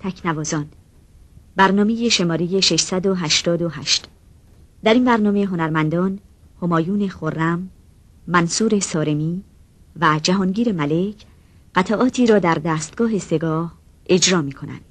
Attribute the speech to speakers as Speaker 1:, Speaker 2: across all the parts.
Speaker 1: تکنوازان برنامه شماره 688 در این برنامه هنرمندان همایون خرم، منصور سارمی و جهانگیر ملک قطعاتی را در دستگاه سگاه اجرا می کنند.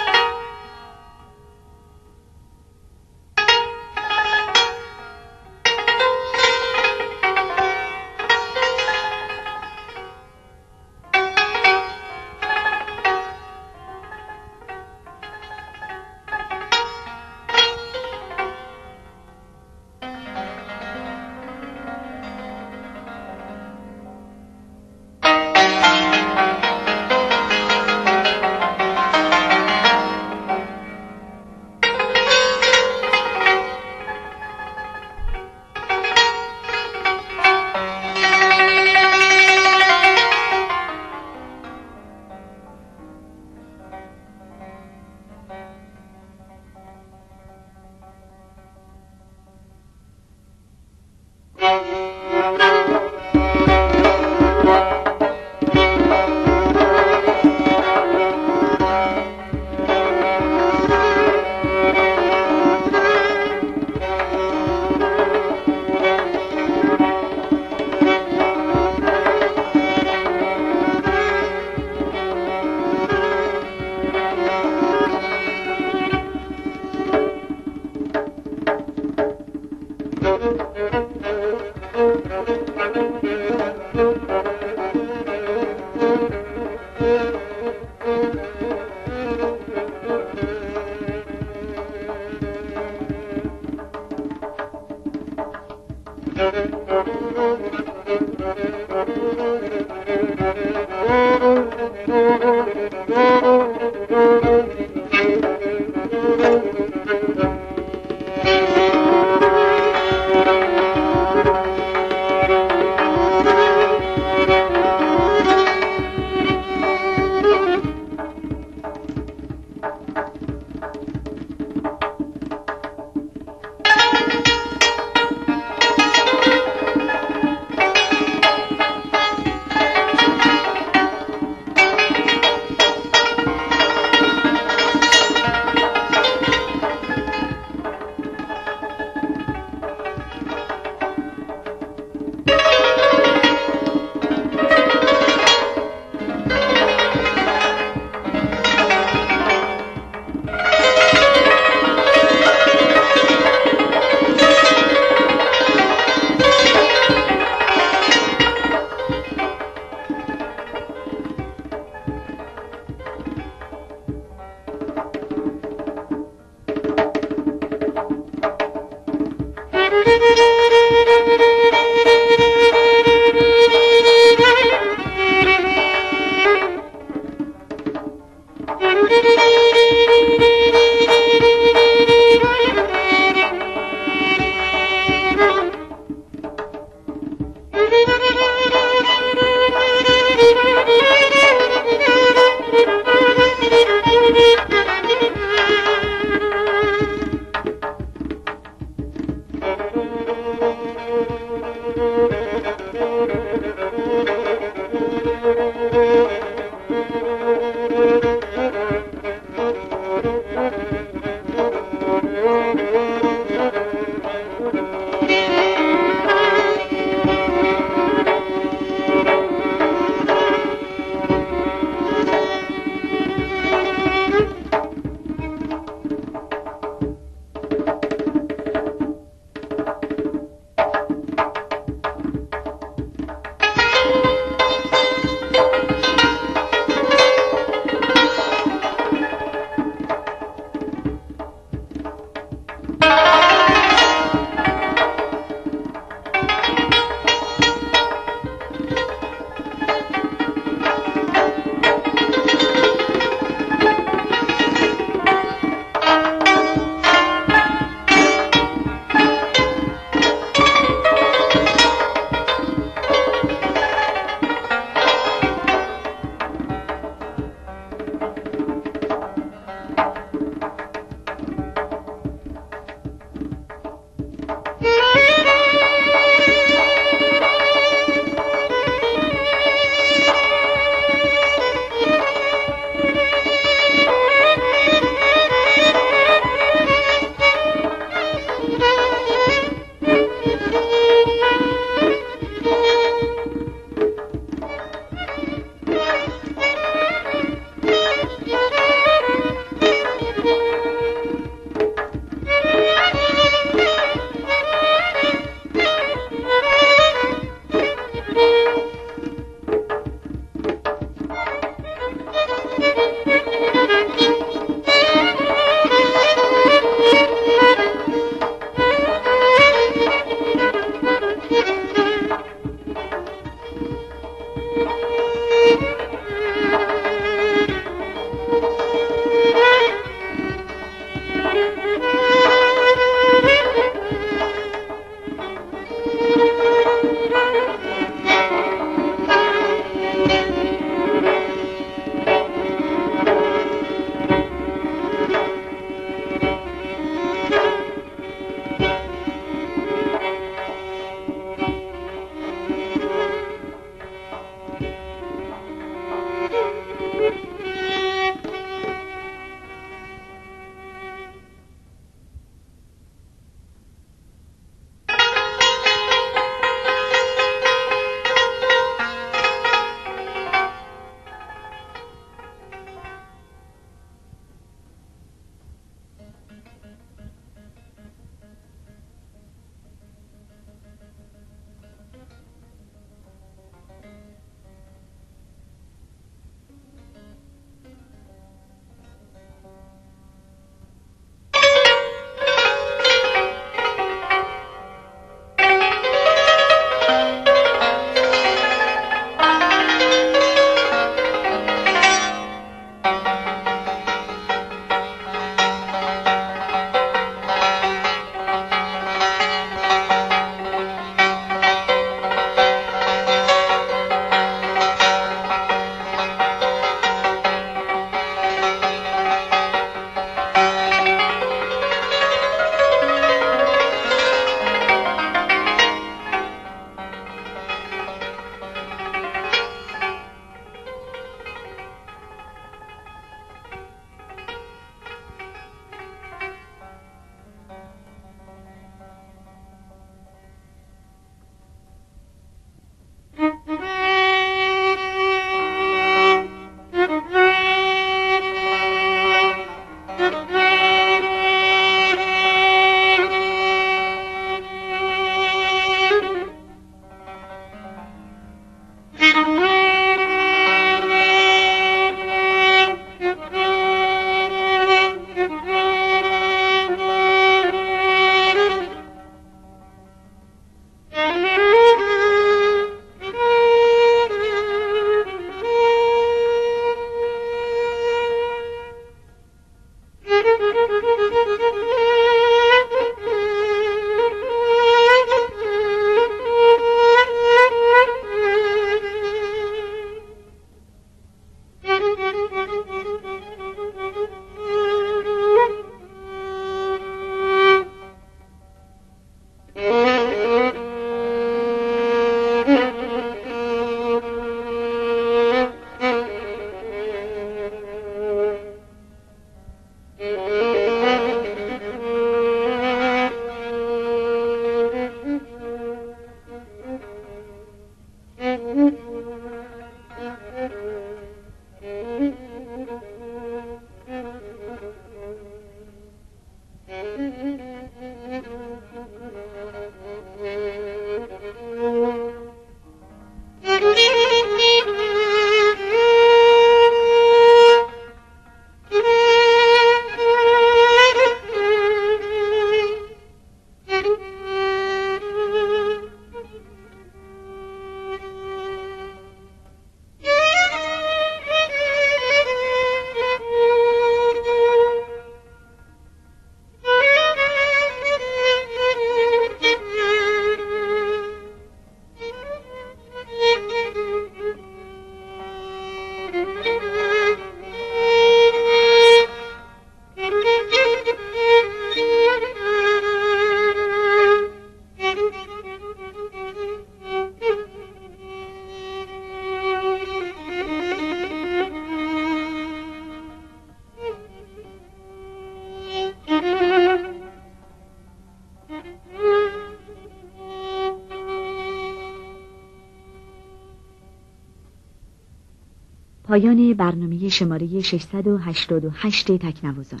Speaker 1: پایان برنامه شماره 688 تکنوازان.